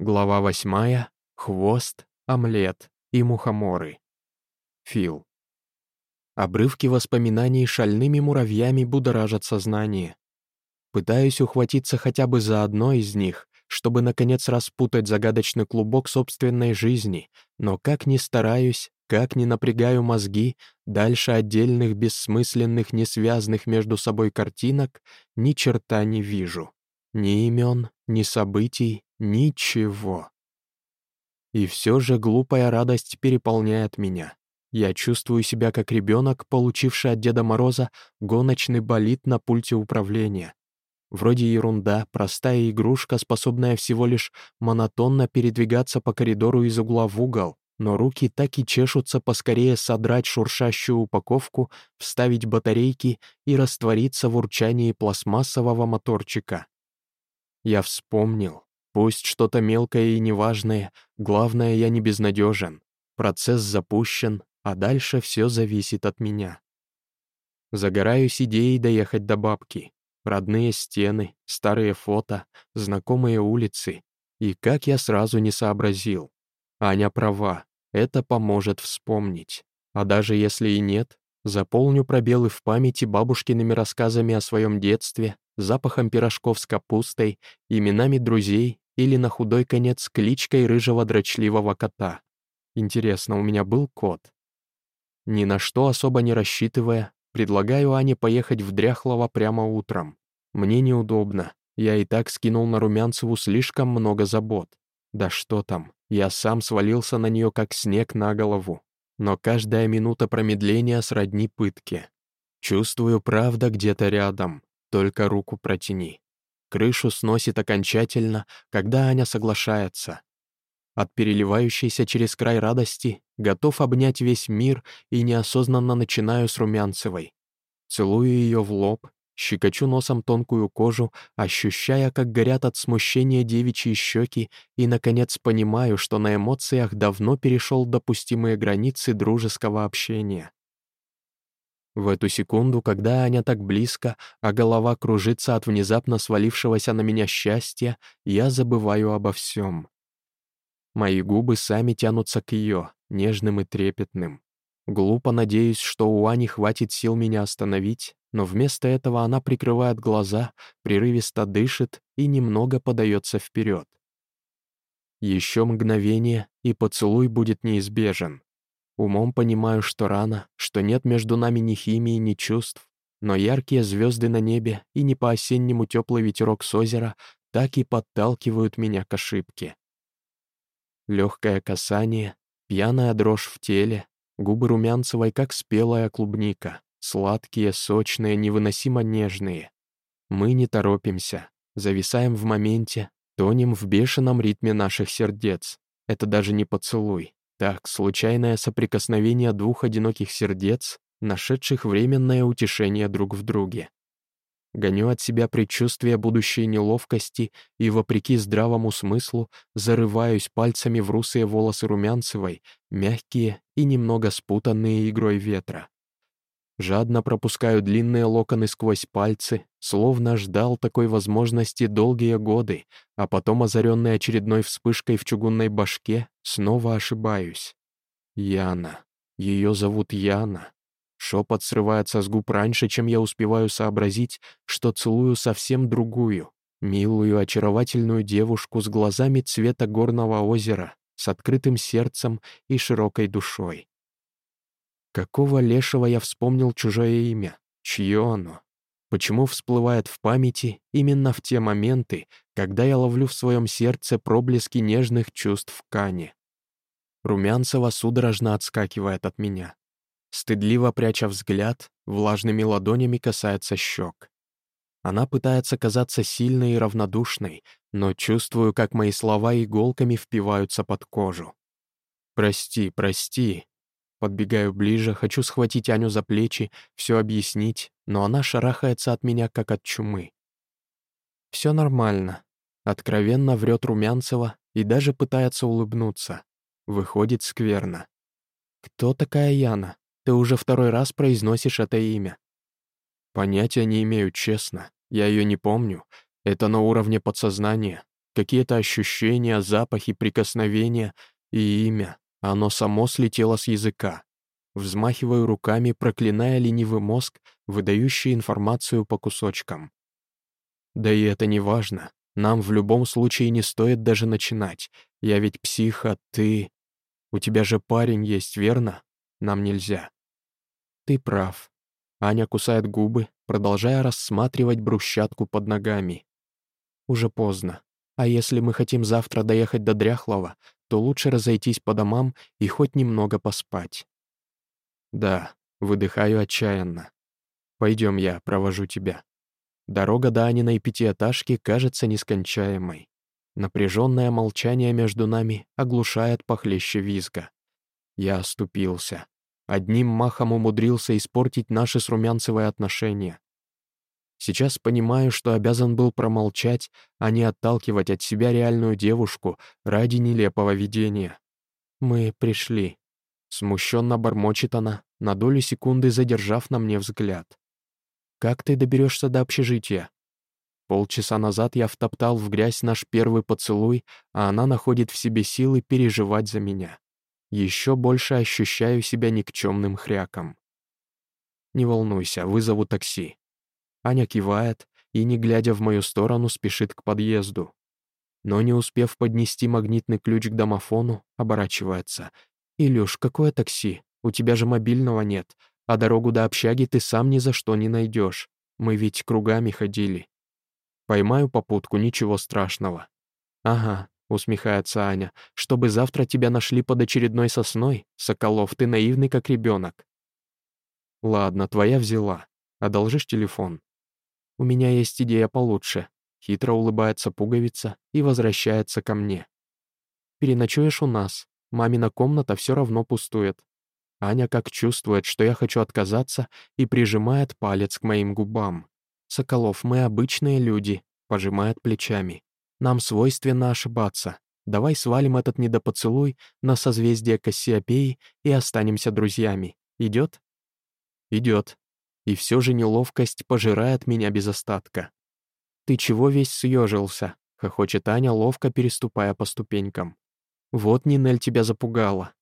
Глава восьмая. Хвост, омлет и мухоморы. Фил. Обрывки воспоминаний шальными муравьями будоражат сознание. Пытаюсь ухватиться хотя бы за одно из них, чтобы, наконец, распутать загадочный клубок собственной жизни, но как ни стараюсь, как ни напрягаю мозги, дальше отдельных бессмысленных, несвязанных между собой картинок ни черта не вижу. Ни имен, ни событий, ничего. И все же глупая радость переполняет меня. Я чувствую себя как ребенок, получивший от Деда Мороза гоночный болид на пульте управления. Вроде ерунда, простая игрушка, способная всего лишь монотонно передвигаться по коридору из угла в угол, но руки так и чешутся поскорее содрать шуршащую упаковку, вставить батарейки и раствориться в урчании пластмассового моторчика. Я вспомнил. Пусть что-то мелкое и неважное, главное, я не безнадежен. Процесс запущен, а дальше все зависит от меня. Загораюсь идеей доехать до бабки. Родные стены, старые фото, знакомые улицы. И как я сразу не сообразил. Аня права, это поможет вспомнить. А даже если и нет, заполню пробелы в памяти бабушкиными рассказами о своем детстве, запахом пирожков с капустой, именами друзей или на худой конец кличкой рыжего дрочливого кота. Интересно, у меня был кот? Ни на что особо не рассчитывая, предлагаю Ане поехать в Дряхлово прямо утром. Мне неудобно, я и так скинул на Румянцеву слишком много забот. Да что там, я сам свалился на нее как снег на голову. Но каждая минута промедления сродни пытке. Чувствую, правда где-то рядом, только руку протяни. Крышу сносит окончательно, когда Аня соглашается. От переливающейся через край радости готов обнять весь мир и неосознанно начинаю с Румянцевой. Целую ее в лоб, щекочу носом тонкую кожу, ощущая, как горят от смущения девичьи щеки, и, наконец, понимаю, что на эмоциях давно перешел допустимые границы дружеского общения. В эту секунду, когда Аня так близко, а голова кружится от внезапно свалившегося на меня счастья, я забываю обо всем. Мои губы сами тянутся к ее, нежным и трепетным. Глупо надеюсь, что у Ани хватит сил меня остановить, но вместо этого она прикрывает глаза, прерывисто дышит и немного подается вперед. Еще мгновение, и поцелуй будет неизбежен. Умом понимаю, что рано, что нет между нами ни химии, ни чувств, но яркие звезды на небе и не по-осеннему теплый ветерок с озера так и подталкивают меня к ошибке. Легкое касание, пьяная дрожь в теле, губы румянцевой, как спелая клубника, сладкие, сочные, невыносимо нежные. Мы не торопимся, зависаем в моменте, тонем в бешеном ритме наших сердец. Это даже не поцелуй, так, случайное соприкосновение двух одиноких сердец, нашедших временное утешение друг в друге. Гоню от себя предчувствие будущей неловкости и, вопреки здравому смыслу, зарываюсь пальцами в русые волосы Румянцевой, мягкие и немного спутанные игрой ветра. Жадно пропускаю длинные локоны сквозь пальцы, словно ждал такой возможности долгие годы, а потом, озаренный очередной вспышкой в чугунной башке, снова ошибаюсь. Яна. Ее зовут Яна. Шепот срывается с губ раньше, чем я успеваю сообразить, что целую совсем другую, милую, очаровательную девушку с глазами цвета горного озера, с открытым сердцем и широкой душой. Какого лешего я вспомнил чужое имя? Чье оно? Почему всплывает в памяти именно в те моменты, когда я ловлю в своем сердце проблески нежных чувств в Кане? Румянцева судорожно отскакивает от меня. Стыдливо пряча взгляд, влажными ладонями касается щек. Она пытается казаться сильной и равнодушной, но чувствую, как мои слова иголками впиваются под кожу. «Прости, прости», Подбегаю ближе, хочу схватить Аню за плечи, все объяснить, но она шарахается от меня, как от чумы. Все нормально. Откровенно врет Румянцева и даже пытается улыбнуться. Выходит скверно. «Кто такая Яна? Ты уже второй раз произносишь это имя». Понятия не имею, честно. Я ее не помню. Это на уровне подсознания. какие-то ощущения, запахи, прикосновения и имя. Оно само слетело с языка. Взмахиваю руками, проклиная ленивый мозг, выдающий информацию по кусочкам. Да и это не важно. Нам в любом случае не стоит даже начинать. Я ведь псих, а ты... У тебя же парень есть, верно? Нам нельзя. Ты прав. Аня кусает губы, продолжая рассматривать брусчатку под ногами. Уже поздно. А если мы хотим завтра доехать до Дряхлова, то лучше разойтись по домам и хоть немного поспать. Да, выдыхаю отчаянно. Пойдем, я провожу тебя. Дорога до Аниной пятиэтажки кажется нескончаемой. Напряженное молчание между нами оглушает похлеще визга. Я оступился. Одним махом умудрился испортить наши с Румянцевой отношения. Сейчас понимаю, что обязан был промолчать, а не отталкивать от себя реальную девушку ради нелепого видения. Мы пришли. Смущенно бормочет она, на долю секунды задержав на мне взгляд. «Как ты доберешься до общежития?» Полчаса назад я втоптал в грязь наш первый поцелуй, а она находит в себе силы переживать за меня. Еще больше ощущаю себя никчемным хряком. «Не волнуйся, вызову такси». Аня кивает и, не глядя в мою сторону, спешит к подъезду. Но не успев поднести магнитный ключ к домофону, оборачивается. «Илюш, какое такси? У тебя же мобильного нет, а дорогу до общаги ты сам ни за что не найдешь. Мы ведь кругами ходили». Поймаю попутку, ничего страшного. «Ага», — усмехается Аня, «чтобы завтра тебя нашли под очередной сосной? Соколов, ты наивный, как ребенок». «Ладно, твоя взяла. Одолжишь телефон?» «У меня есть идея получше». Хитро улыбается пуговица и возвращается ко мне. «Переночуешь у нас. Мамина комната все равно пустует». Аня как чувствует, что я хочу отказаться, и прижимает палец к моим губам. «Соколов, мы обычные люди», — пожимает плечами. «Нам свойственно ошибаться. Давай свалим этот недопоцелуй на созвездие Кассиопеи и останемся друзьями. Идет?» «Идет». И все же неловкость пожирает меня без остатка. «Ты чего весь съежился?» — хохочет Аня, ловко переступая по ступенькам. Вот Нинель тебя запугала.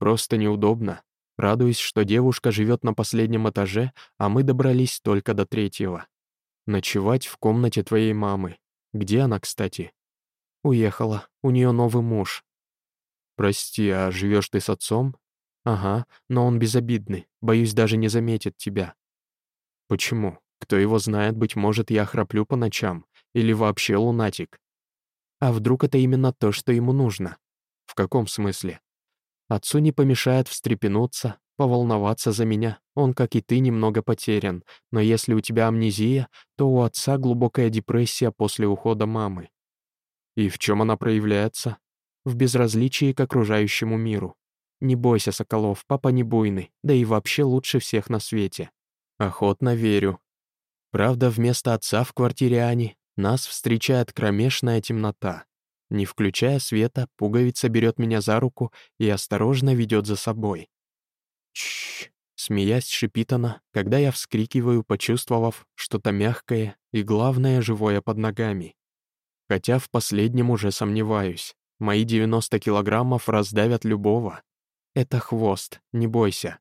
Просто неудобно. Радуюсь, что девушка живет на последнем этаже, а мы добрались только до третьего. Ночевать в комнате твоей мамы. Где она, кстати? Уехала. У нее новый муж. Прости, а живешь ты с отцом? Ага, но он безобидный. Боюсь, даже не заметит тебя. Почему? Кто его знает, быть может, я храплю по ночам. Или вообще лунатик. А вдруг это именно то, что ему нужно? В каком смысле? Отцу не помешает встрепенуться, поволноваться за меня. Он, как и ты, немного потерян. Но если у тебя амнезия, то у отца глубокая депрессия после ухода мамы. И в чем она проявляется? В безразличии к окружающему миру. Не бойся, Соколов, папа не буйный, да и вообще лучше всех на свете. Охотно верю. Правда, вместо отца в квартире Ани нас встречает кромешная темнота. Не включая света, пуговица берет меня за руку и осторожно ведет за собой. Чш, смеясь, шипит она, когда я вскрикиваю, почувствовав что-то мягкое и, главное, живое под ногами. Хотя в последнем уже сомневаюсь. Мои 90 килограммов раздавят любого. Это хвост, не бойся.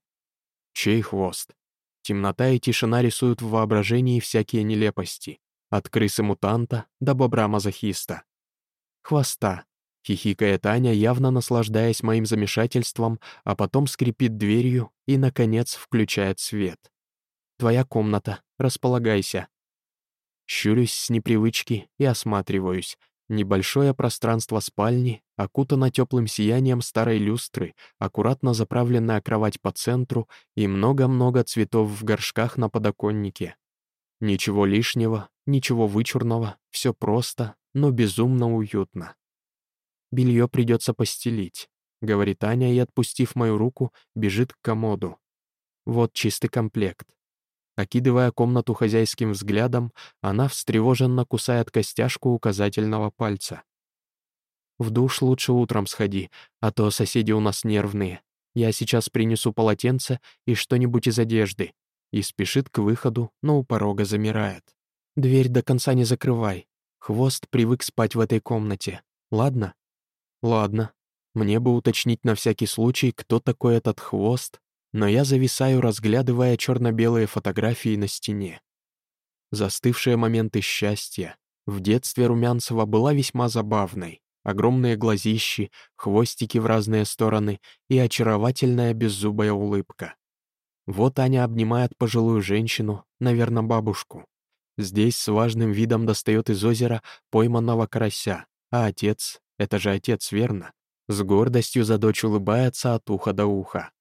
Чей хвост? Темнота и тишина рисуют в воображении всякие нелепости. От крысы-мутанта до бобра-мазохиста хвоста», — хихикает Аня, явно наслаждаясь моим замешательством, а потом скрипит дверью и, наконец, включает свет. «Твоя комната, располагайся». Щурюсь с непривычки и осматриваюсь. Небольшое пространство спальни окутано теплым сиянием старой люстры, аккуратно заправленная кровать по центру и много-много цветов в горшках на подоконнике. Ничего лишнего, ничего вычурного, все просто, но безумно уютно. «Белье придется постелить», — говорит Аня и, отпустив мою руку, бежит к комоду. Вот чистый комплект. Окидывая комнату хозяйским взглядом, она встревоженно кусает костяшку указательного пальца. «В душ лучше утром сходи, а то соседи у нас нервные. Я сейчас принесу полотенце и что-нибудь из одежды». И спешит к выходу, но у порога замирает. «Дверь до конца не закрывай. Хвост привык спать в этой комнате. Ладно? Ладно. Мне бы уточнить на всякий случай, кто такой этот хвост, но я зависаю, разглядывая черно-белые фотографии на стене. Застывшие моменты счастья. В детстве Румянцева была весьма забавной. Огромные глазищи, хвостики в разные стороны и очаровательная беззубая улыбка. Вот Аня обнимает пожилую женщину, наверное, бабушку. Здесь с важным видом достает из озера пойманного карася, а отец, это же отец, верно, с гордостью за дочь улыбается от уха до уха.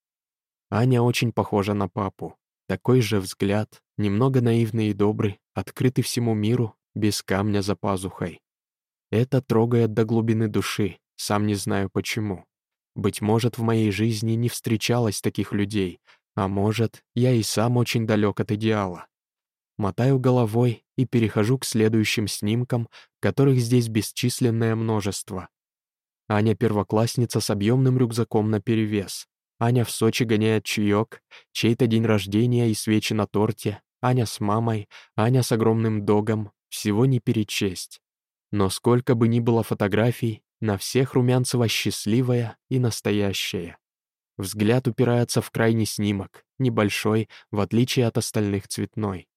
Аня очень похожа на папу. Такой же взгляд, немного наивный и добрый, открытый всему миру, без камня за пазухой. Это трогает до глубины души, сам не знаю почему. Быть может, в моей жизни не встречалось таких людей, а может, я и сам очень далек от идеала. Мотаю головой и перехожу к следующим снимкам, которых здесь бесчисленное множество. Аня первоклассница с объемным рюкзаком наперевес. Аня в Сочи гоняет чаек, чей-то день рождения и свечи на торте, Аня с мамой, Аня с огромным догом, всего не перечесть. Но сколько бы ни было фотографий, на всех Румянцева счастливая и настоящая. Взгляд упирается в крайний снимок, небольшой, в отличие от остальных цветной.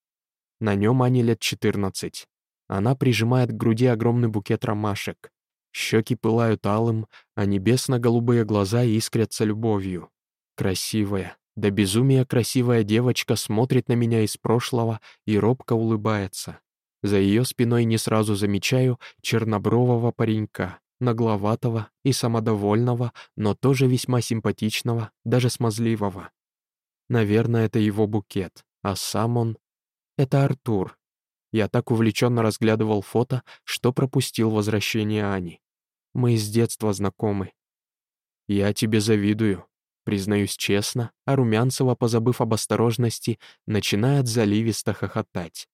На нем Ане лет 14. Она прижимает к груди огромный букет ромашек. Щеки пылают алым, а небесно-голубые глаза искрятся любовью. Красивая, да безумие красивая девочка смотрит на меня из прошлого и робко улыбается. За ее спиной не сразу замечаю чернобрового паренька, нагловатого и самодовольного, но тоже весьма симпатичного, даже смазливого. Наверное, это его букет, а сам он... Это Артур. Я так увлеченно разглядывал фото, что пропустил возвращение Ани. Мы с детства знакомы. Я тебе завидую, признаюсь честно, а Румянцева, позабыв об осторожности, начинает заливисто хохотать.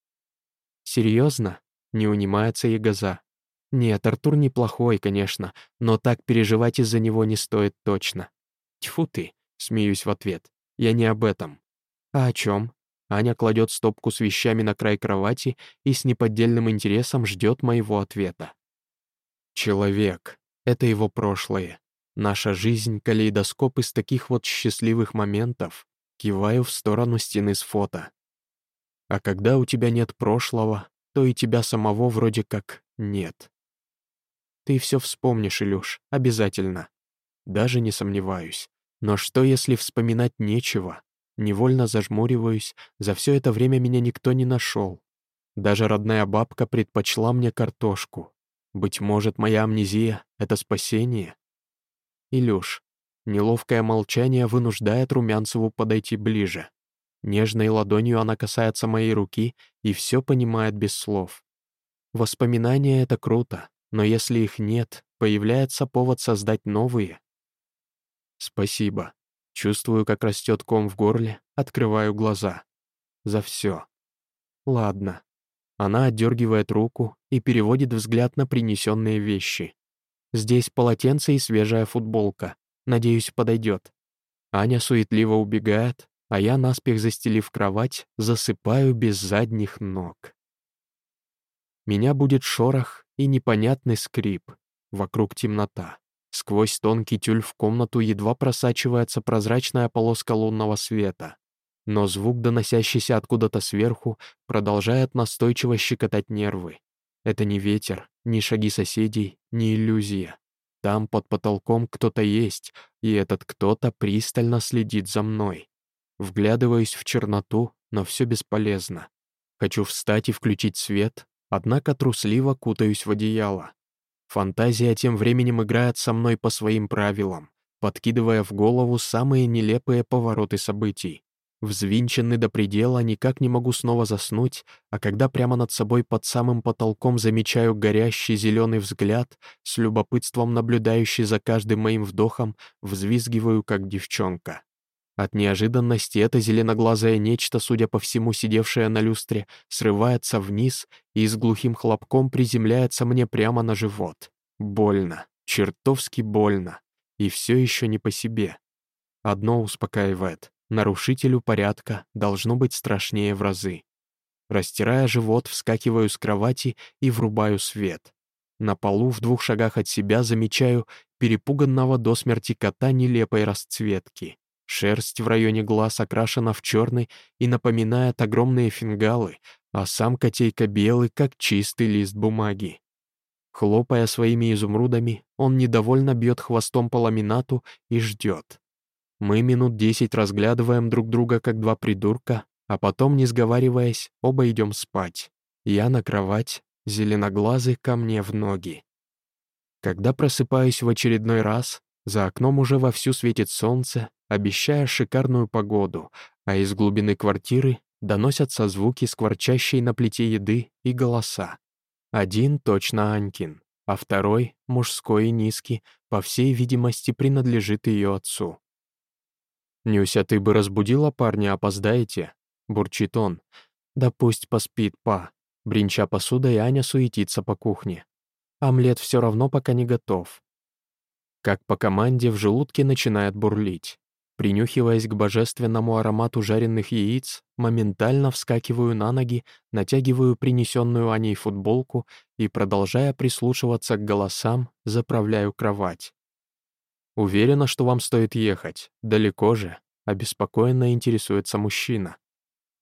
Серьезно? Не унимается Ягоза. Нет, Артур неплохой, конечно, но так переживать из-за него не стоит точно. Тьфу ты, смеюсь в ответ. Я не об этом. А о чем? Аня кладет стопку с вещами на край кровати и с неподдельным интересом ждет моего ответа. Человек — это его прошлое. Наша жизнь — калейдоскоп из таких вот счастливых моментов. Киваю в сторону стены с фото. А когда у тебя нет прошлого, то и тебя самого вроде как нет. Ты все вспомнишь, Илюш, обязательно. Даже не сомневаюсь. Но что, если вспоминать нечего? Невольно зажмуриваюсь, за все это время меня никто не нашел. Даже родная бабка предпочла мне картошку. Быть может, моя амнезия — это спасение? Илюш, неловкое молчание вынуждает Румянцеву подойти ближе. Нежной ладонью она касается моей руки и все понимает без слов. Воспоминания — это круто, но если их нет, появляется повод создать новые. Спасибо. Чувствую, как растет ком в горле, открываю глаза. За все. Ладно. Она отдергивает руку и переводит взгляд на принесенные вещи. Здесь полотенце и свежая футболка. Надеюсь, подойдет. Аня суетливо убегает, а я, наспех застелив кровать, засыпаю без задних ног. Меня будет шорох и непонятный скрип. Вокруг темнота. Сквозь тонкий тюль в комнату едва просачивается прозрачная полоска лунного света. Но звук, доносящийся откуда-то сверху, продолжает настойчиво щекотать нервы. Это не ветер, ни шаги соседей, ни иллюзия. Там под потолком кто-то есть, и этот кто-то пристально следит за мной. Вглядываюсь в черноту, но все бесполезно. Хочу встать и включить свет, однако трусливо кутаюсь в одеяло. Фантазия тем временем играет со мной по своим правилам, подкидывая в голову самые нелепые повороты событий. Взвинченный до предела, никак не могу снова заснуть, а когда прямо над собой под самым потолком замечаю горящий зеленый взгляд, с любопытством наблюдающий за каждым моим вдохом, взвизгиваю, как девчонка. От неожиданности это зеленоглазое нечто, судя по всему сидевшее на люстре, срывается вниз и с глухим хлопком приземляется мне прямо на живот. Больно, чертовски больно. И все еще не по себе. Одно успокаивает. Нарушителю порядка должно быть страшнее в разы. Растирая живот, вскакиваю с кровати и врубаю свет. На полу в двух шагах от себя замечаю перепуганного до смерти кота нелепой расцветки. Шерсть в районе глаз окрашена в черный и напоминает огромные фингалы, а сам котейка белый, как чистый лист бумаги. Хлопая своими изумрудами, он недовольно бьет хвостом по ламинату и ждет. Мы минут десять разглядываем друг друга, как два придурка, а потом, не сговариваясь, оба идем спать. Я на кровать, зеленоглазый ко мне в ноги. Когда просыпаюсь в очередной раз, за окном уже вовсю светит солнце, обещая шикарную погоду, а из глубины квартиры доносятся звуки скворчащей на плите еды и голоса. Один точно Анькин, а второй, мужской и низкий, по всей видимости, принадлежит ее отцу. «Нюся, ты бы разбудила парня, опоздаете?» — бурчит он. «Да пусть поспит, па». Бринча посудой, Аня суетится по кухне. Омлет все равно пока не готов. Как по команде в желудке начинает бурлить. Принюхиваясь к божественному аромату жареных яиц, моментально вскакиваю на ноги, натягиваю принесенную Аней футболку и, продолжая прислушиваться к голосам, заправляю кровать. «Уверена, что вам стоит ехать. Далеко же?» — обеспокоенно интересуется мужчина.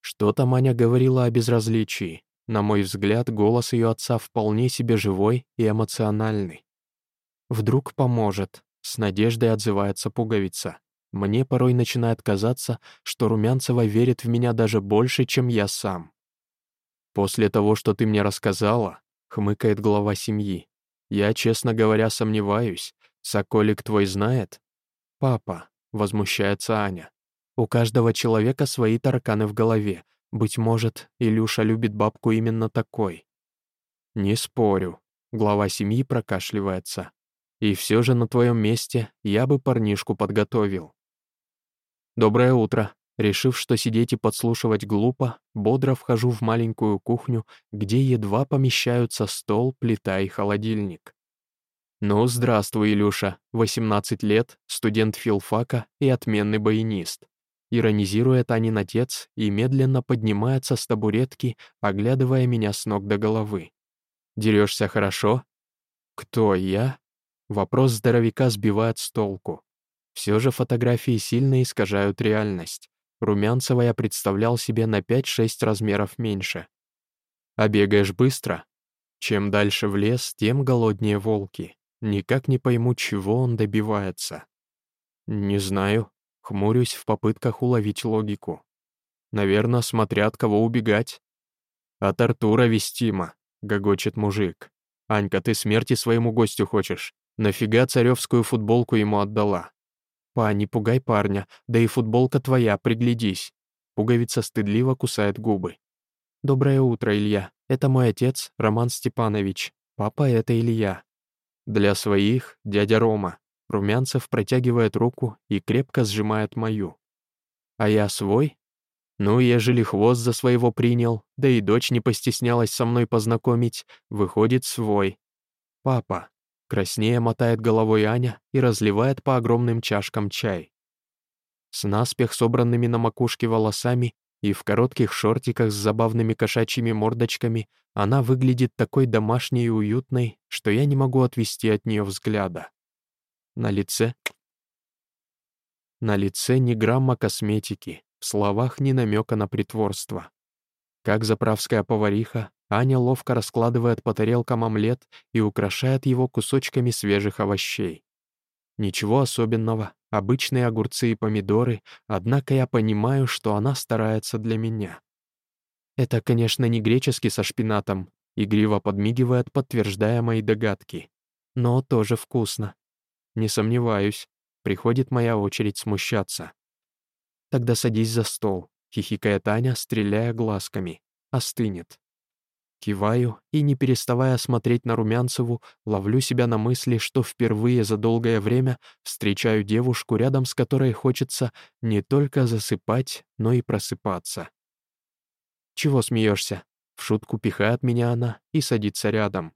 Что-то Маня говорила о безразличии. На мой взгляд, голос ее отца вполне себе живой и эмоциональный. «Вдруг поможет», — с надеждой отзывается пуговица. Мне порой начинает казаться, что Румянцева верит в меня даже больше, чем я сам. «После того, что ты мне рассказала», — хмыкает глава семьи, «я, честно говоря, сомневаюсь. Соколик твой знает?» «Папа», — возмущается Аня, «у каждого человека свои тараканы в голове. Быть может, Илюша любит бабку именно такой». «Не спорю», — глава семьи прокашливается. «И все же на твоем месте я бы парнишку подготовил. «Доброе утро». Решив, что сидеть и подслушивать глупо, бодро вхожу в маленькую кухню, где едва помещаются стол, плита и холодильник. «Ну, здравствуй, Илюша. 18 лет, студент филфака и отменный баянист». Иронизирует Анин отец и медленно поднимается с табуретки, оглядывая меня с ног до головы. «Дерешься хорошо?» «Кто я?» Вопрос здоровяка сбивает с толку. Все же фотографии сильно искажают реальность. Румянцева я представлял себе на 5-6 размеров меньше. А бегаешь быстро? Чем дальше в лес, тем голоднее волки. Никак не пойму, чего он добивается. Не знаю. Хмурюсь в попытках уловить логику. Наверное, смотря от кого убегать. От Артура вестимо, гогочет мужик. Анька, ты смерти своему гостю хочешь? Нафига царевскую футболку ему отдала? «Па, не пугай парня, да и футболка твоя, приглядись». Пуговица стыдливо кусает губы. «Доброе утро, Илья. Это мой отец, Роман Степанович. Папа — это Илья». Для своих — дядя Рома. Румянцев протягивает руку и крепко сжимает мою. А я свой? Ну, ежели хвост за своего принял, да и дочь не постеснялась со мной познакомить, выходит свой. Папа. Краснее мотает головой Аня и разливает по огромным чашкам чай. С наспех собранными на макушке волосами и в коротких шортиках с забавными кошачьими мордочками она выглядит такой домашней и уютной, что я не могу отвести от нее взгляда. На лице... На лице ни грамма косметики, в словах ни намека на притворство. Как заправская повариха, Аня ловко раскладывает по тарелкам омлет и украшает его кусочками свежих овощей. Ничего особенного, обычные огурцы и помидоры, однако я понимаю, что она старается для меня. Это, конечно, не греческий со шпинатом, игриво подмигивает, подтверждая мои догадки. Но тоже вкусно. Не сомневаюсь, приходит моя очередь смущаться. Тогда садись за стол, хихикает Аня, стреляя глазками. Остынет. Киваю и, не переставая смотреть на Румянцеву, ловлю себя на мысли, что впервые за долгое время встречаю девушку, рядом с которой хочется не только засыпать, но и просыпаться. «Чего смеешься?» В шутку пихает меня она и садится рядом.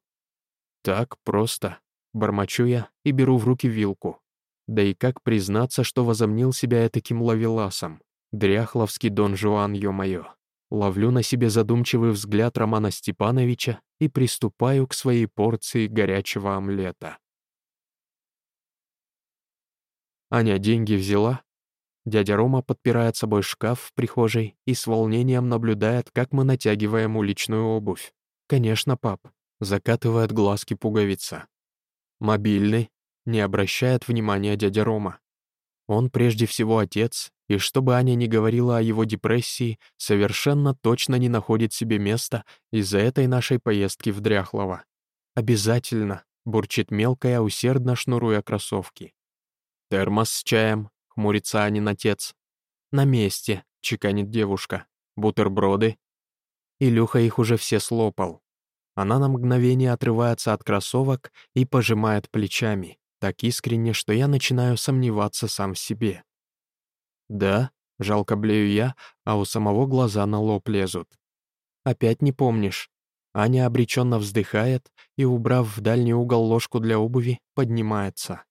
«Так просто», — бормочу я и беру в руки вилку. Да и как признаться, что возомнил себя этаким ловеласом? Дряхловский Дон Жуан, ё-моё. Ловлю на себе задумчивый взгляд Романа Степановича и приступаю к своей порции горячего омлета. Аня деньги взяла. Дядя Рома подпирает собой шкаф в прихожей и с волнением наблюдает, как мы натягиваем уличную обувь. «Конечно, пап», — закатывает глазки пуговица. «Мобильный», — не обращает внимания дядя Рома. Он прежде всего отец, и чтобы Аня не говорила о его депрессии, совершенно точно не находит себе места из-за этой нашей поездки в Дряхлово. «Обязательно», — бурчит мелкая, усердно шнуруя кроссовки. «Термос с чаем», — хмурится Анин отец. «На месте», — чеканит девушка. «Бутерброды». Илюха их уже все слопал. Она на мгновение отрывается от кроссовок и пожимает плечами, так искренне, что я начинаю сомневаться сам в себе. «Да», — жалко блею я, а у самого глаза на лоб лезут. «Опять не помнишь?» Аня обреченно вздыхает и, убрав в дальний угол ложку для обуви, поднимается.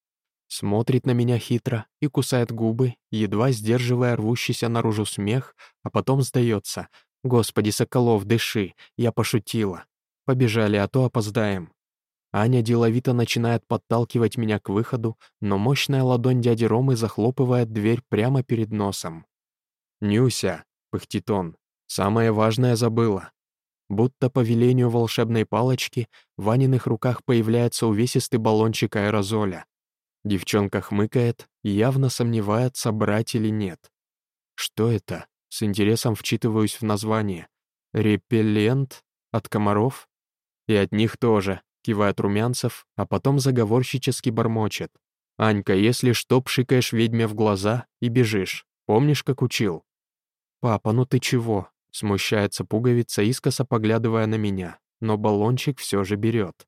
Смотрит на меня хитро и кусает губы, едва сдерживая рвущийся наружу смех, а потом сдается. «Господи, Соколов, дыши, я пошутила. Побежали, а то опоздаем». Аня деловито начинает подталкивать меня к выходу, но мощная ладонь дяди Ромы захлопывает дверь прямо перед носом. «Нюся», — пыхтит он, — «самое важное забыла». Будто по велению волшебной палочки в Ваниных руках появляется увесистый баллончик аэрозоля. Девчонка хмыкает явно сомневается, брать или нет. Что это? С интересом вчитываюсь в название. Репеллент? От комаров? И от них тоже кивает Румянцев, а потом заговорщически бормочет. «Анька, если что, пшикаешь ведьме в глаза и бежишь. Помнишь, как учил?» «Папа, ну ты чего?» Смущается пуговица, искоса поглядывая на меня, но баллончик все же берет.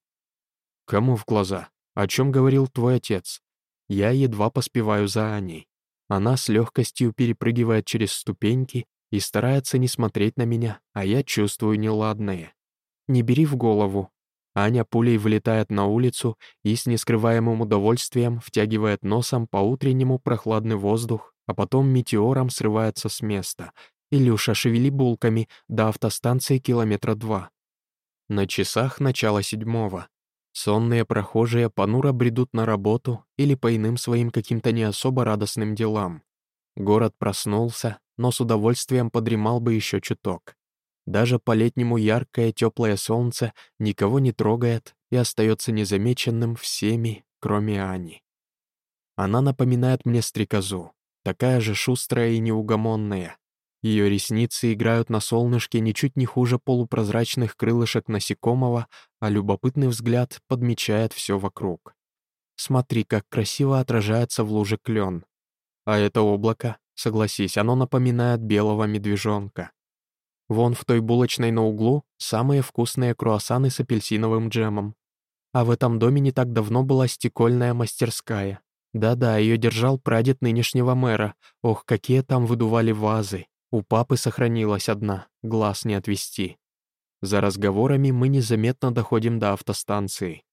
«Кому в глаза? О чем говорил твой отец?» Я едва поспеваю за Аней. Она с легкостью перепрыгивает через ступеньки и старается не смотреть на меня, а я чувствую неладное. «Не бери в голову», Аня пулей вылетает на улицу и с нескрываемым удовольствием втягивает носом по-утреннему прохладный воздух, а потом метеором срывается с места. Илюша, шевели булками, до автостанции километра два. На часах начало седьмого. Сонные прохожие понуро бредут на работу или по иным своим каким-то не особо радостным делам. Город проснулся, но с удовольствием подремал бы еще чуток. Даже по-летнему яркое теплое солнце никого не трогает и остается незамеченным всеми, кроме Ани. Она напоминает мне стрекозу, такая же шустрая и неугомонная. Ее ресницы играют на солнышке ничуть не хуже полупрозрачных крылышек насекомого, а любопытный взгляд подмечает все вокруг. Смотри, как красиво отражается в луже клен. А это облако, согласись, оно напоминает белого медвежонка. Вон в той булочной на углу самые вкусные круассаны с апельсиновым джемом. А в этом доме не так давно была стекольная мастерская. Да-да, ее держал прадед нынешнего мэра. Ох, какие там выдували вазы. У папы сохранилась одна, глаз не отвести. За разговорами мы незаметно доходим до автостанции.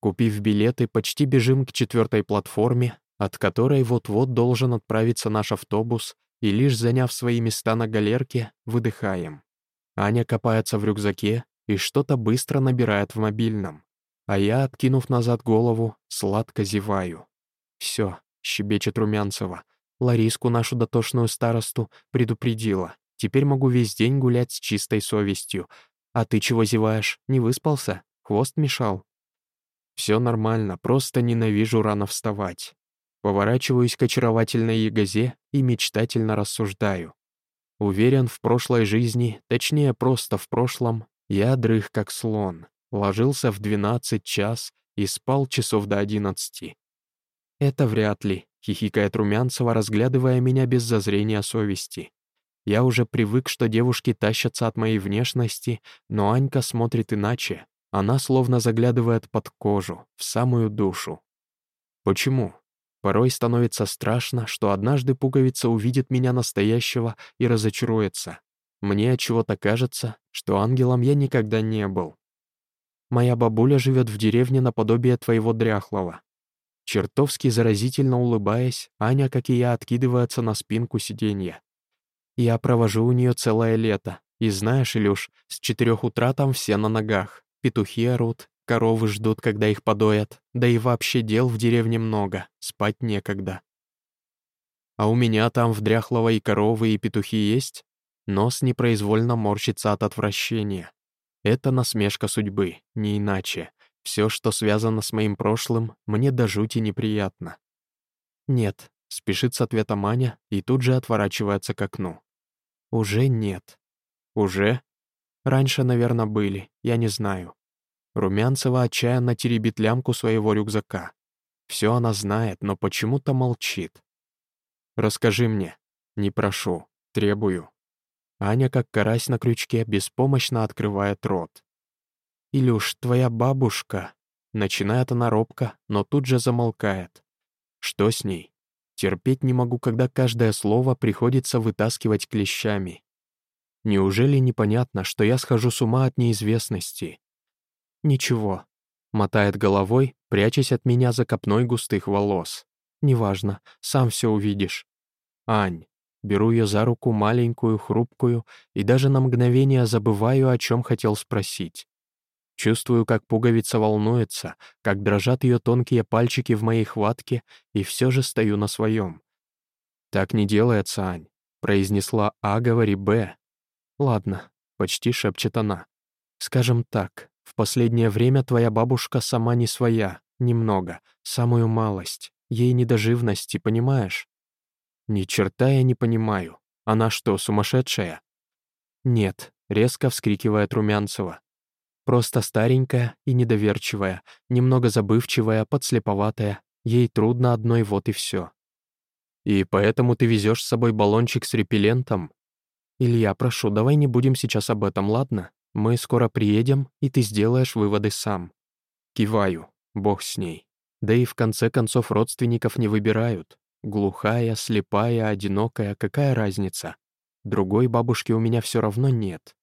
Купив билеты, почти бежим к четвертой платформе, от которой вот-вот должен отправиться наш автобус, и лишь заняв свои места на галерке, выдыхаем. Аня копается в рюкзаке и что-то быстро набирает в мобильном, а я, откинув назад голову, сладко зеваю. «Все», — щебечет Румянцева, Лариску, нашу дотошную старосту, предупредила. Теперь могу весь день гулять с чистой совестью. А ты чего зеваешь? Не выспался? Хвост мешал?» «Все нормально, просто ненавижу рано вставать. Поворачиваюсь к очаровательной ягозе и мечтательно рассуждаю. Уверен, в прошлой жизни, точнее просто в прошлом, я дрых как слон, ложился в 12 час и спал часов до 11. «Это вряд ли», — хихикает Румянцева, разглядывая меня без зазрения совести. Я уже привык, что девушки тащатся от моей внешности, но Анька смотрит иначе. Она словно заглядывает под кожу, в самую душу. Почему? Порой становится страшно, что однажды пуговица увидит меня настоящего и разочаруется. Мне от чего-то кажется, что ангелом я никогда не был. Моя бабуля живет в деревне наподобие твоего дряхлого. Чертовски заразительно улыбаясь, Аня, как и я, откидывается на спинку сиденья. Я провожу у нее целое лето, И знаешь, Илюш, с четырех утра там все на ногах. Петухи орут, коровы ждут, когда их подоят, да и вообще дел в деревне много, спать некогда. А у меня там в Дряхлово и коровы, и петухи есть? Нос непроизвольно морщится от отвращения. Это насмешка судьбы, не иначе. Все, что связано с моим прошлым, мне до жути неприятно. Нет, спешит с ответом Аня и тут же отворачивается к окну. Уже нет. Уже? Раньше, наверное, были, я не знаю. Румянцева отчаянно теребит лямку своего рюкзака. Все она знает, но почему-то молчит. «Расскажи мне. Не прошу. Требую». Аня, как карась на крючке, беспомощно открывает рот. «Илюш, твоя бабушка...» Начинает она робко, но тут же замолкает. Что с ней? Терпеть не могу, когда каждое слово приходится вытаскивать клещами. Неужели непонятно, что я схожу с ума от неизвестности? Ничего. Мотает головой, прячась от меня за копной густых волос. Неважно, сам все увидишь. Ань. Беру ее за руку, маленькую, хрупкую, и даже на мгновение забываю, о чем хотел спросить. Чувствую, как пуговица волнуется, как дрожат ее тонкие пальчики в моей хватке, и все же стою на своем. «Так не делается, Ань», — произнесла А, говори Б. «Ладно», — почти шепчет она. «Скажем так, в последнее время твоя бабушка сама не своя, немного, самую малость. Ей не до живности, понимаешь?» «Ни черта я не понимаю. Она что, сумасшедшая?» «Нет», — резко вскрикивает Румянцева. «Просто старенькая и недоверчивая, немного забывчивая, подслеповатая. Ей трудно одной, вот и все. «И поэтому ты везешь с собой баллончик с репеллентом?» «Илья, прошу, давай не будем сейчас об этом, ладно? Мы скоро приедем, и ты сделаешь выводы сам». Киваю, бог с ней. Да и в конце концов родственников не выбирают. Глухая, слепая, одинокая, какая разница? Другой бабушки у меня все равно нет.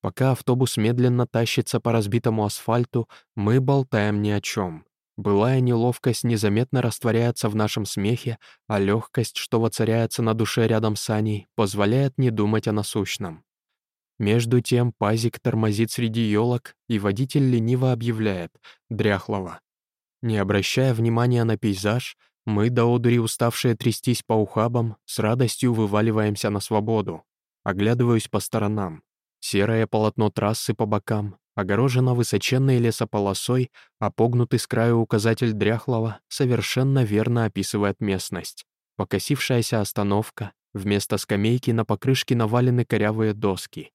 Пока автобус медленно тащится по разбитому асфальту, мы болтаем ни о чем. Былая неловкость незаметно растворяется в нашем смехе, а легкость, что воцаряется на душе рядом с Аней, позволяет не думать о насущном. Между тем пазик тормозит среди елок, и водитель лениво объявляет «Дряхлова». Не обращая внимания на пейзаж, мы, до одури уставшие трястись по ухабам, с радостью вываливаемся на свободу. Оглядываюсь по сторонам. Серое полотно трассы по бокам, огорожено высоченной лесополосой, а погнутый с краю указатель дряхлого совершенно верно описывает местность. Покосившаяся остановка, вместо скамейки на покрышке навалены корявые доски.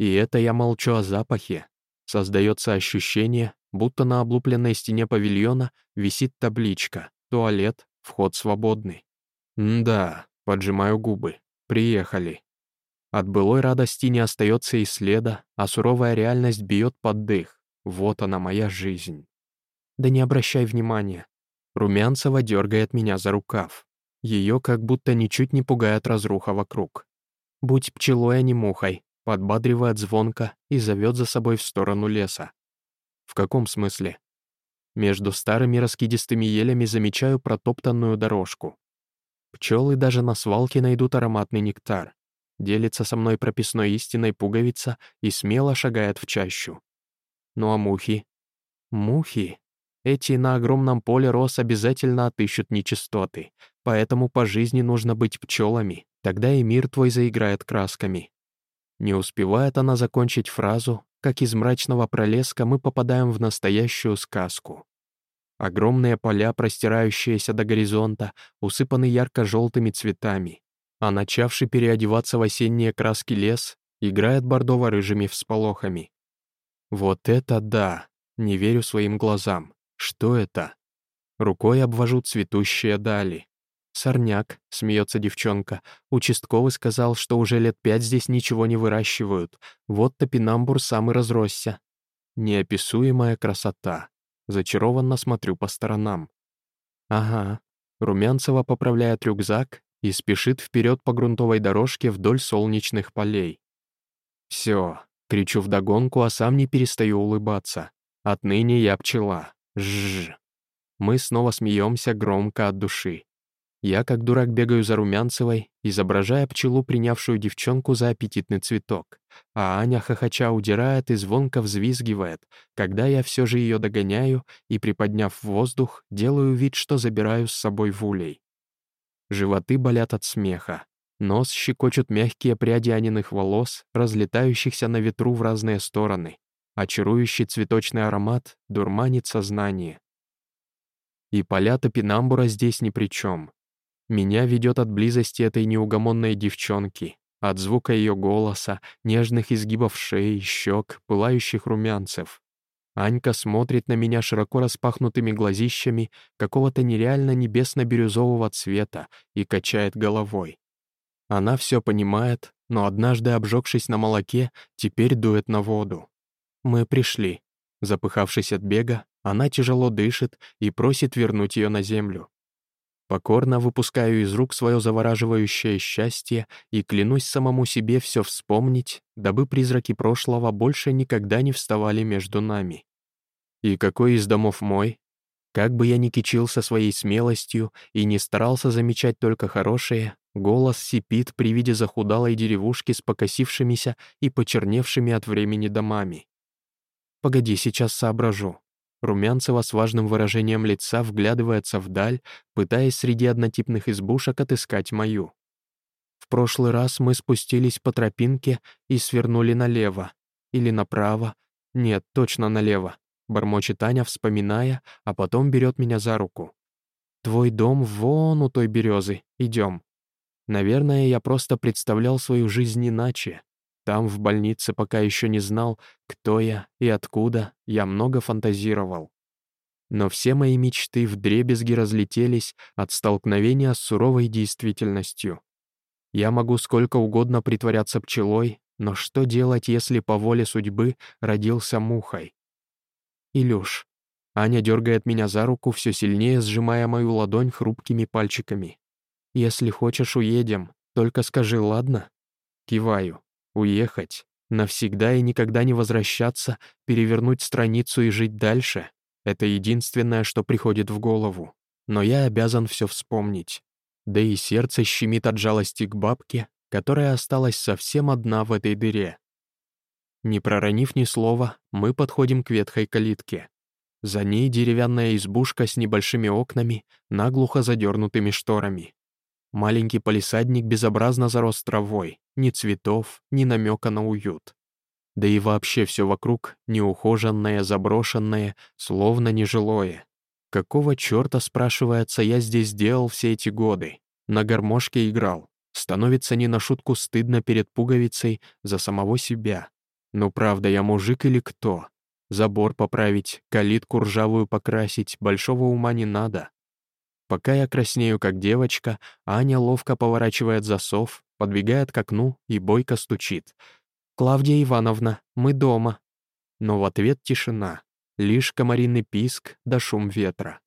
И это я молчу о запахе. Создается ощущение, будто на облупленной стене павильона висит табличка «Туалет Вход свободный. да, поджимаю губы. Приехали. От былой радости не остается и следа, а суровая реальность бьет под дых. Вот она, моя жизнь. Да не обращай внимания. Румянцева дергает меня за рукав. Ее как будто ничуть не пугает разруха вокруг. «Будь пчелой, а не мухой», подбадривает звонко и зовет за собой в сторону леса. В каком смысле? Между старыми раскидистыми елями замечаю протоптанную дорожку. Пчелы даже на свалке найдут ароматный нектар. Делится со мной прописной истиной пуговица и смело шагает в чащу. Ну а мухи? Мухи? Эти на огромном поле роз обязательно отыщут нечистоты, поэтому по жизни нужно быть пчелами, тогда и мир твой заиграет красками. Не успевает она закончить фразу, как из мрачного пролеска мы попадаем в настоящую сказку. Огромные поля, простирающиеся до горизонта, усыпаны ярко-желтыми цветами, а начавший переодеваться в осенние краски лес играет бордово-рыжими всполохами. Вот это да! Не верю своим глазам. Что это? Рукой обвожу цветущие дали. «Сорняк», — смеется девчонка. Участковый сказал, что уже лет пять здесь ничего не выращивают. Вот топинамбур сам и разросся. Неописуемая красота. Зачарованно смотрю по сторонам. Ага. Румянцева поправляет рюкзак и спешит вперед по грунтовой дорожке вдоль солнечных полей. Все, кричу вдогонку, а сам не перестаю улыбаться. Отныне я пчела. Жжж. Мы снова смеемся громко от души. Я как дурак бегаю за Румянцевой, изображая пчелу, принявшую девчонку за аппетитный цветок, а Аня хохоча удирает и звонко взвизгивает, когда я все же ее догоняю и, приподняв воздух, делаю вид, что забираю с собой вулей. Животы болят от смеха. Нос щекочут мягкие пряди Аниных волос, разлетающихся на ветру в разные стороны. Очарующий цветочный аромат дурманит сознание. И поля топинамбура здесь ни при чем. Меня ведет от близости этой неугомонной девчонки, от звука ее голоса, нежных изгибов шеи, щек, пылающих румянцев. Анька смотрит на меня широко распахнутыми глазищами какого-то нереально небесно-бирюзового цвета и качает головой. Она все понимает, но однажды, обжегшись на молоке, теперь дует на воду. Мы пришли. Запыхавшись от бега, она тяжело дышит и просит вернуть ее на землю. Покорно выпускаю из рук свое завораживающее счастье и клянусь самому себе все вспомнить, дабы призраки прошлого больше никогда не вставали между нами. И какой из домов мой? Как бы я ни кичился своей смелостью и не старался замечать только хорошее, голос сипит при виде захудалой деревушки с покосившимися и почерневшими от времени домами. Погоди, сейчас соображу. Румянцева с важным выражением лица вглядывается вдаль, пытаясь среди однотипных избушек отыскать мою. В прошлый раз мы спустились по тропинке и свернули налево. Или направо. Нет, точно налево. Бормочет Аня, вспоминая, а потом берет меня за руку. «Твой дом вон у той березы. Идем». Наверное, я просто представлял свою жизнь иначе. Там, в больнице, пока еще не знал, кто я и откуда, я много фантазировал. Но все мои мечты вдребезги разлетелись от столкновения с суровой действительностью. Я могу сколько угодно притворяться пчелой, но что делать, если по воле судьбы родился мухой? Илюш. Аня дергает меня за руку, все сильнее сжимая мою ладонь хрупкими пальчиками. «Если хочешь, уедем. Только скажи, ладно?» Киваю. Уехать, навсегда и никогда не возвращаться, перевернуть страницу и жить дальше — это единственное, что приходит в голову. Но я обязан все вспомнить. Да и сердце щемит от жалости к бабке, которая осталась совсем одна в этой дыре. Не проронив ни слова, мы подходим к ветхой калитке. За ней деревянная избушка с небольшими окнами, наглухо задернутыми шторами. Маленький палисадник безобразно зарос травой, ни цветов, ни намека на уют. Да и вообще все вокруг неухоженное, заброшенное, словно нежилое. Какого черта, спрашивается, я здесь делал все эти годы? На гармошке играл. Становится не на шутку стыдно перед пуговицей за самого себя. Ну правда, я мужик или кто? Забор поправить, калитку ржавую покрасить, большого ума не надо. Пока я краснею, как девочка, Аня ловко поворачивает засов, подбегает к окну и бойко стучит. «Клавдия Ивановна, мы дома». Но в ответ тишина, лишь комариный писк да шум ветра.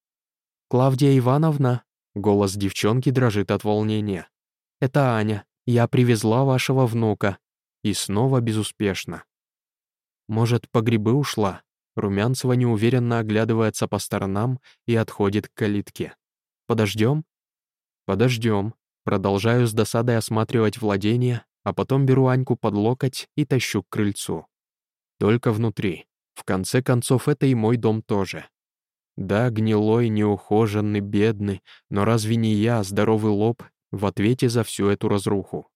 «Клавдия Ивановна», — голос девчонки дрожит от волнения. «Это Аня, я привезла вашего внука». И снова безуспешно. «Может, по грибы ушла?» Румянцева неуверенно оглядывается по сторонам и отходит к калитке. Подождем? Подождем. Продолжаю с досадой осматривать владение, а потом беру Аньку под локоть и тащу к крыльцу. Только внутри. В конце концов, это и мой дом тоже. Да, гнилой, неухоженный, бедный, но разве не я, здоровый лоб, в ответе за всю эту разруху?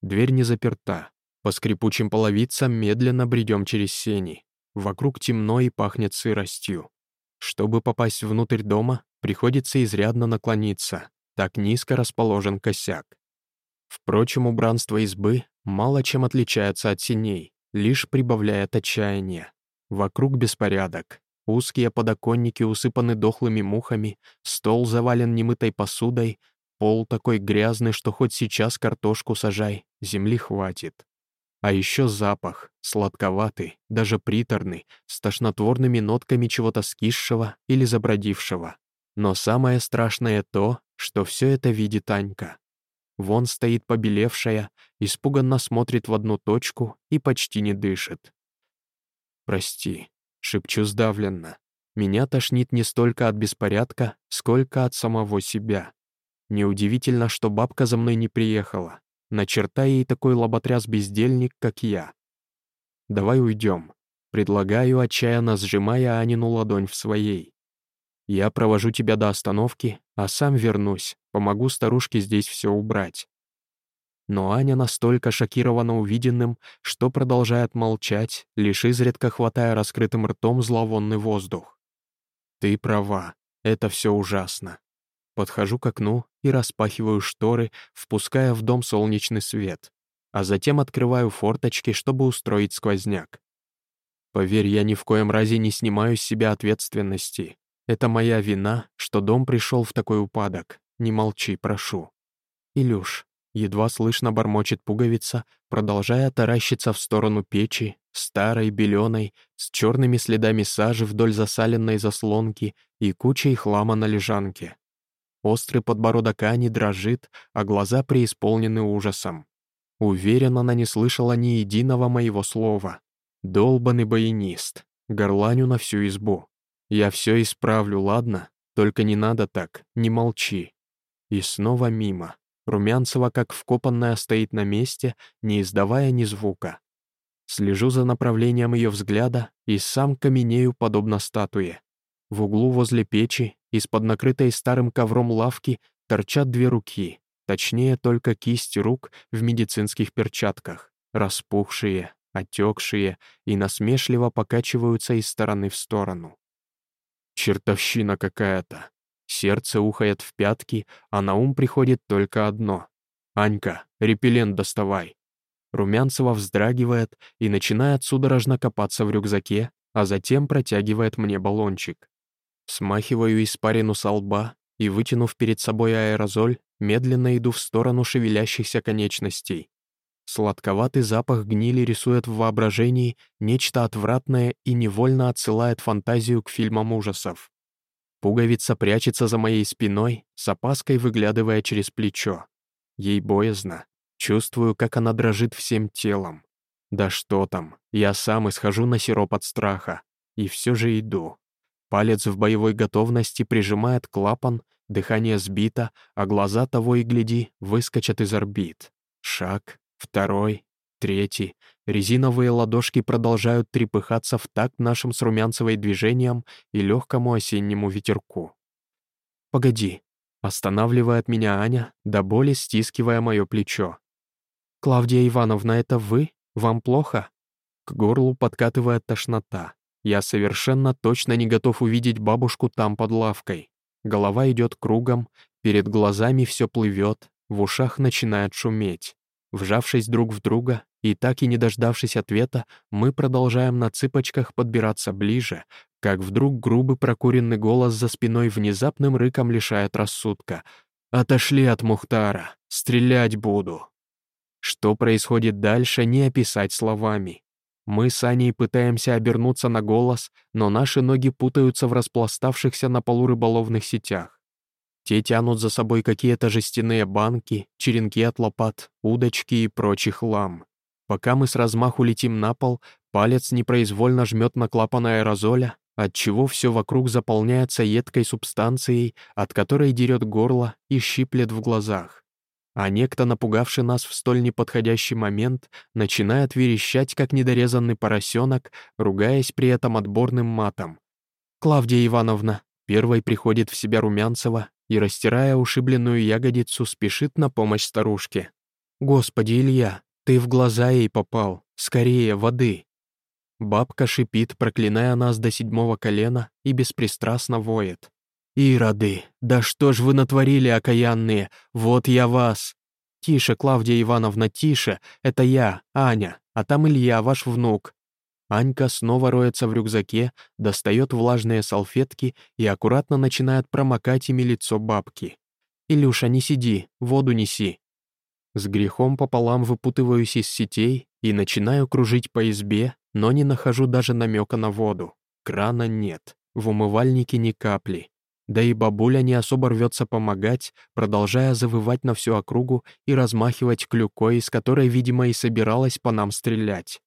Дверь не заперта. По скрипучим половицам медленно бредем через сени. Вокруг темно и пахнет сыростью. Чтобы попасть внутрь дома, приходится изрядно наклониться, так низко расположен косяк. Впрочем, убранство избы мало чем отличается от синей, лишь прибавляет отчаяния. Вокруг беспорядок. Узкие подоконники усыпаны дохлыми мухами, стол завален немытой посудой, пол такой грязный, что хоть сейчас картошку сажай, земли хватит. А еще запах, сладковатый, даже приторный, с тошнотворными нотками чего-то скисшего или забродившего. Но самое страшное то, что все это видит Анька. Вон стоит побелевшая, испуганно смотрит в одну точку и почти не дышит. «Прости», — шепчу сдавленно. «Меня тошнит не столько от беспорядка, сколько от самого себя. Неудивительно, что бабка за мной не приехала. На черта ей такой лоботряс-бездельник, как я. «Давай уйдем», — предлагаю, отчаянно сжимая Анину ладонь в своей. «Я провожу тебя до остановки, а сам вернусь, помогу старушке здесь все убрать». Но Аня настолько шокирована увиденным, что продолжает молчать, лишь изредка хватая раскрытым ртом зловонный воздух. «Ты права, это все ужасно. Подхожу к окну и распахиваю шторы, впуская в дом солнечный свет, а затем открываю форточки, чтобы устроить сквозняк. Поверь, я ни в коем разе не снимаю с себя ответственности. Это моя вина, что дом пришел в такой упадок. Не молчи, прошу. Илюш, едва слышно бормочет пуговица, продолжая таращиться в сторону печи, старой, беленой, с черными следами сажи вдоль засаленной заслонки и кучей хлама на лежанке. Острый подбородок Ани дрожит, а глаза преисполнены ужасом. Уверен, она не слышала ни единого моего слова. Долбанный баянист. Горланю на всю избу. Я все исправлю, ладно? Только не надо так, не молчи. И снова мимо. Румянцева, как вкопанная, стоит на месте, не издавая ни звука. Слежу за направлением ее взгляда и сам каменею, подобно статуе. В углу возле печи из-под накрытой старым ковром лавки торчат две руки, точнее только кисти рук в медицинских перчатках, распухшие, отекшие и насмешливо покачиваются из стороны в сторону. Чертовщина какая-то. Сердце ухает в пятки, а на ум приходит только одно. «Анька, репеллент доставай!» Румянцева вздрагивает и начинает судорожно копаться в рюкзаке, а затем протягивает мне баллончик. Смахиваю испарину со лба и, вытянув перед собой аэрозоль, медленно иду в сторону шевелящихся конечностей. Сладковатый запах гнили рисует в воображении нечто отвратное и невольно отсылает фантазию к фильмам ужасов. Пуговица прячется за моей спиной, с опаской выглядывая через плечо. Ей боязно. Чувствую, как она дрожит всем телом. Да что там, я сам исхожу на сироп от страха. И все же иду. Палец в боевой готовности прижимает клапан, дыхание сбито, а глаза того и гляди выскочат из орбит. Шаг, второй, третий. Резиновые ладошки продолжают трепыхаться в такт нашим с Румянцевой движениям и легкому осеннему ветерку. «Погоди», — останавливает меня Аня, до боли стискивая мое плечо. «Клавдия Ивановна, это вы? Вам плохо?» К горлу подкатывает тошнота. Я совершенно точно не готов увидеть бабушку там под лавкой. Голова идет кругом, перед глазами все плывет, в ушах начинает шуметь. Вжавшись друг в друга и так и не дождавшись ответа, мы продолжаем на цыпочках подбираться ближе, как вдруг грубый прокуренный голос за спиной внезапным рыком лишает рассудка. «Отошли от Мухтара! Стрелять буду!» Что происходит дальше, не описать словами. Мы с Аней пытаемся обернуться на голос, но наши ноги путаются в распластавшихся на полу рыболовных сетях. Те тянут за собой какие-то жестяные банки, черенки от лопат, удочки и прочий хлам. Пока мы с размаху летим на пол, палец непроизвольно жмет на клапан аэрозоля, отчего все вокруг заполняется едкой субстанцией, от которой дерет горло и щиплет в глазах а некто, напугавший нас в столь неподходящий момент, начинает верещать, как недорезанный поросенок, ругаясь при этом отборным матом. «Клавдия Ивановна!» Первой приходит в себя Румянцева и, растирая ушибленную ягодицу, спешит на помощь старушке. «Господи, Илья, ты в глаза ей попал! Скорее, воды!» Бабка шипит, проклиная нас до седьмого колена, и беспристрастно воет. «Ироды, да что ж вы натворили, окаянные? Вот я вас!» «Тише, Клавдия Ивановна, тише, это я, Аня, а там Илья, ваш внук». Анька снова роется в рюкзаке, достает влажные салфетки и аккуратно начинает промокать ими лицо бабки. «Илюша, не сиди, воду неси». С грехом пополам выпутываюсь из сетей и начинаю кружить по избе, но не нахожу даже намека на воду. Крана нет, в умывальнике ни капли. Да и бабуля не особо рвется помогать, продолжая завывать на всю округу и размахивать клюкой, из которой, видимо, и собиралась по нам стрелять.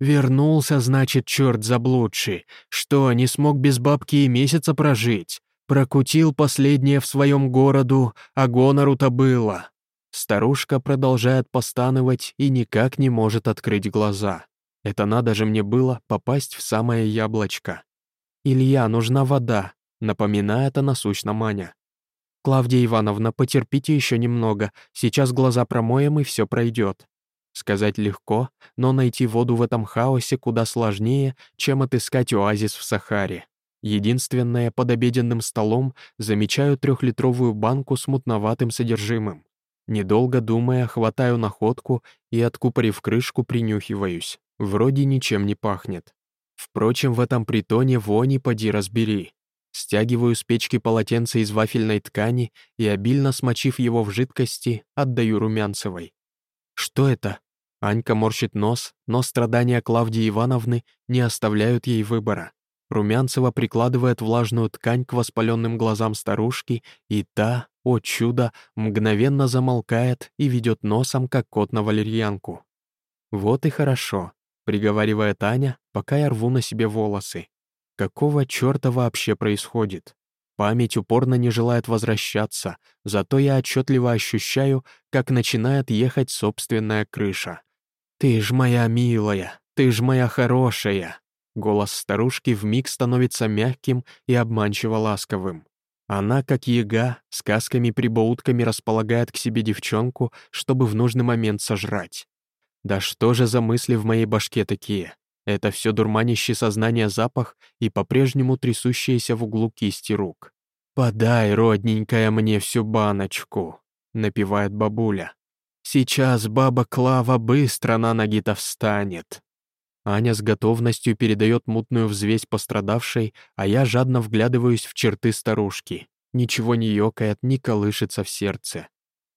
«Вернулся, значит, черт заблудший. Что, не смог без бабки и месяца прожить? Прокутил последнее в своем городу, а гонору-то было. Старушка продолжает постановать и никак не может открыть глаза. Это надо же мне было попасть в самое яблочко. «Илья, нужна вода», — напоминает о насущном Маня. «Клавдия Ивановна, потерпите еще немного, сейчас глаза промоем и все пройдет». Сказать легко, но найти воду в этом хаосе куда сложнее, чем отыскать оазис в Сахаре. Единственное, под обеденным столом замечаю трехлитровую банку с мутноватым содержимым. Недолго думая, хватаю находку и, откупорив крышку, принюхиваюсь. Вроде ничем не пахнет. Впрочем, в этом притоне вони поди разбери. Стягиваю с печки полотенце из вафельной ткани и, обильно смочив его в жидкости, отдаю Румянцевой. «Что это?» Анька морщит нос, но страдания Клавдии Ивановны не оставляют ей выбора. Румянцева прикладывает влажную ткань к воспаленным глазам старушки, и та, о чудо, мгновенно замолкает и ведет носом, как кот на валерьянку. «Вот и хорошо», — приговаривает Аня, пока я рву на себе волосы. «Какого черта вообще происходит?» Память упорно не желает возвращаться, зато я отчетливо ощущаю, как начинает ехать собственная крыша. «Ты ж моя милая, ты ж моя хорошая!» Голос старушки вмиг становится мягким и обманчиво ласковым. Она, как яга, сказками-прибаутками располагает к себе девчонку, чтобы в нужный момент сожрать. Да что же за мысли в моей башке такие? Это все дурманящий сознание запах и по-прежнему трясущиеся в углу кисти рук. «Подай, родненькая, мне всю баночку», — напевает бабуля. «Сейчас баба Клава быстро на ноги-то встанет». Аня с готовностью передает мутную взвесь пострадавшей, а я жадно вглядываюсь в черты старушки. Ничего не ёкает, не колышется в сердце.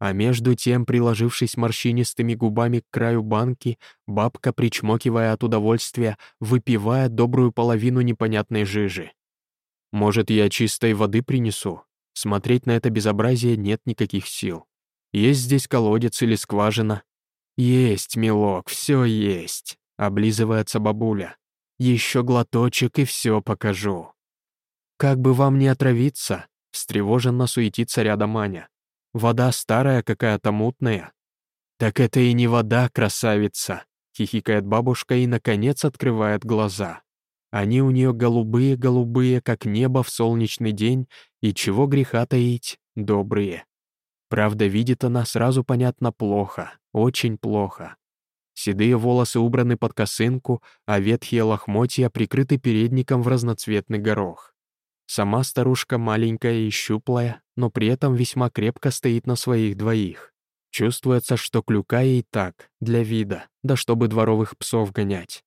А между тем, приложившись морщинистыми губами к краю банки, бабка, причмокивая от удовольствия, выпивает добрую половину непонятной жижи. Может, я чистой воды принесу? Смотреть на это безобразие нет никаких сил. Есть здесь колодец или скважина? Есть, милок, все есть облизывается бабуля. Еще глоточек и все покажу. Как бы вам не отравиться, встревоженно суетится рядом Аня. Вода старая какая-то мутная. Так это и не вода, красавица, хихикает бабушка и, наконец, открывает глаза. Они у нее голубые-голубые, как небо в солнечный день, и чего греха таить, добрые. Правда, видит она сразу понятно плохо, очень плохо. Седые волосы убраны под косынку, а ветхие лохмотья прикрыты передником в разноцветный горох. Сама старушка маленькая и щуплая, но при этом весьма крепко стоит на своих двоих. Чувствуется, что клюка ей так, для вида, да чтобы дворовых псов гонять.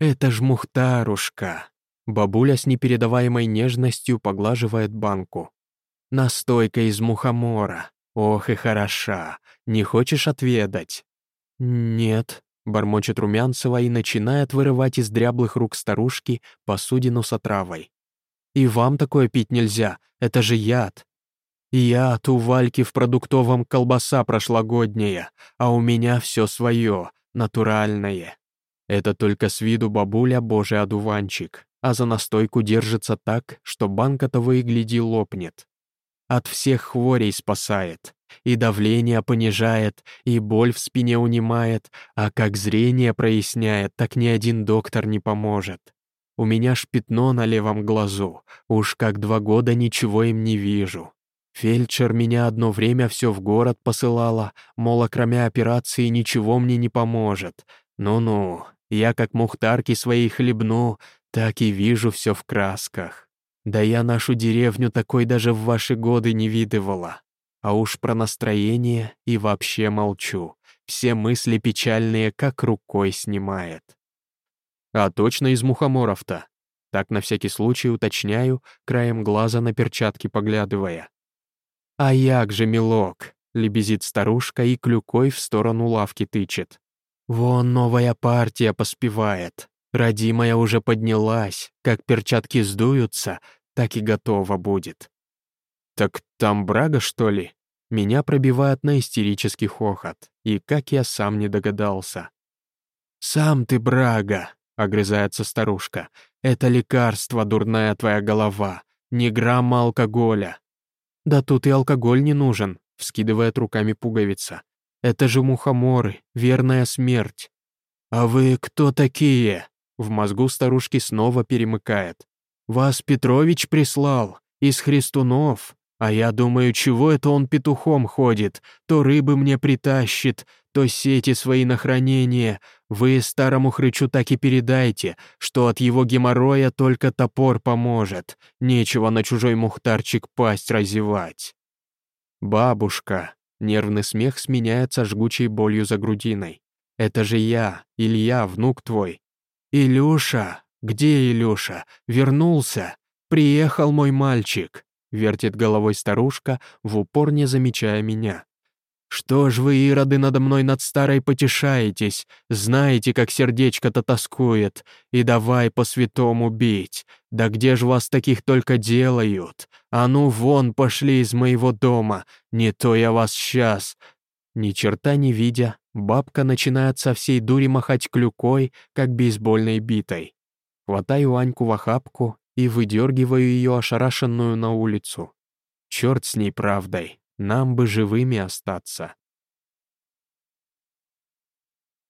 «Это ж Мухтарушка!» Бабуля с непередаваемой нежностью поглаживает банку. «Настойка из мухомора. Ох и хороша. Не хочешь отведать?» «Нет», — бормочет Румянцева и начинает вырывать из дряблых рук старушки посудину с отравой. «И вам такое пить нельзя, это же яд». «Яд у Вальки в продуктовом колбаса прошлогодняя, а у меня все свое, натуральное». Это только с виду бабуля божий одуванчик, а за настойку держится так, что банка того и гляди лопнет. От всех хворей спасает и давление понижает, и боль в спине унимает, а как зрение проясняет, так ни один доктор не поможет. У меня ж пятно на левом глазу, уж как два года ничего им не вижу. Фельдшер меня одно время все в город посылала, мол, кроме операции ничего мне не поможет. Ну-ну, я как мухтарки свои хлебну, так и вижу все в красках. Да я нашу деревню такой даже в ваши годы не видывала. А уж про настроение и вообще молчу. Все мысли печальные как рукой снимает. А точно из мухоморов-то? Так на всякий случай уточняю, краем глаза на перчатки поглядывая. «А як же, милок!» — лебезит старушка и клюкой в сторону лавки тычет. «Вон новая партия поспевает. Родимая уже поднялась. Как перчатки сдуются, так и готова будет. «Так там брага, что ли?» Меня пробивает на истерический хохот, и как я сам не догадался. «Сам ты брага!» — огрызается старушка. «Это лекарство, дурная твоя голова. ни грамма алкоголя». «Да тут и алкоголь не нужен», — вскидывает руками пуговица. «Это же мухоморы, верная смерть». «А вы кто такие?» В мозгу старушки снова перемыкает. «Вас Петрович прислал, из Христунов. А я думаю, чего это он петухом ходит? То рыбы мне притащит, то сети свои на хранение. Вы старому хрычу так и передайте, что от его геморроя только топор поможет. Нечего на чужой мухтарчик пасть разевать. Бабушка. Нервный смех сменяется жгучей болью за грудиной. Это же я, Илья, внук твой. Илюша, где Илюша? Вернулся? Приехал мой мальчик. Вертит головой старушка, в упор не замечая меня. «Что ж вы, ироды, надо мной над старой потешаетесь? Знаете, как сердечко-то тоскует. И давай по-святому бить. Да где ж вас таких только делают? А ну вон, пошли из моего дома. Не то я вас сейчас...» Ни черта не видя, бабка начинает со всей дури махать клюкой, как бейсбольной битой. Хватаю Аньку в охапку и выдергиваю ее ошарашенную на улицу. Черт с ней правдой, нам бы живыми остаться.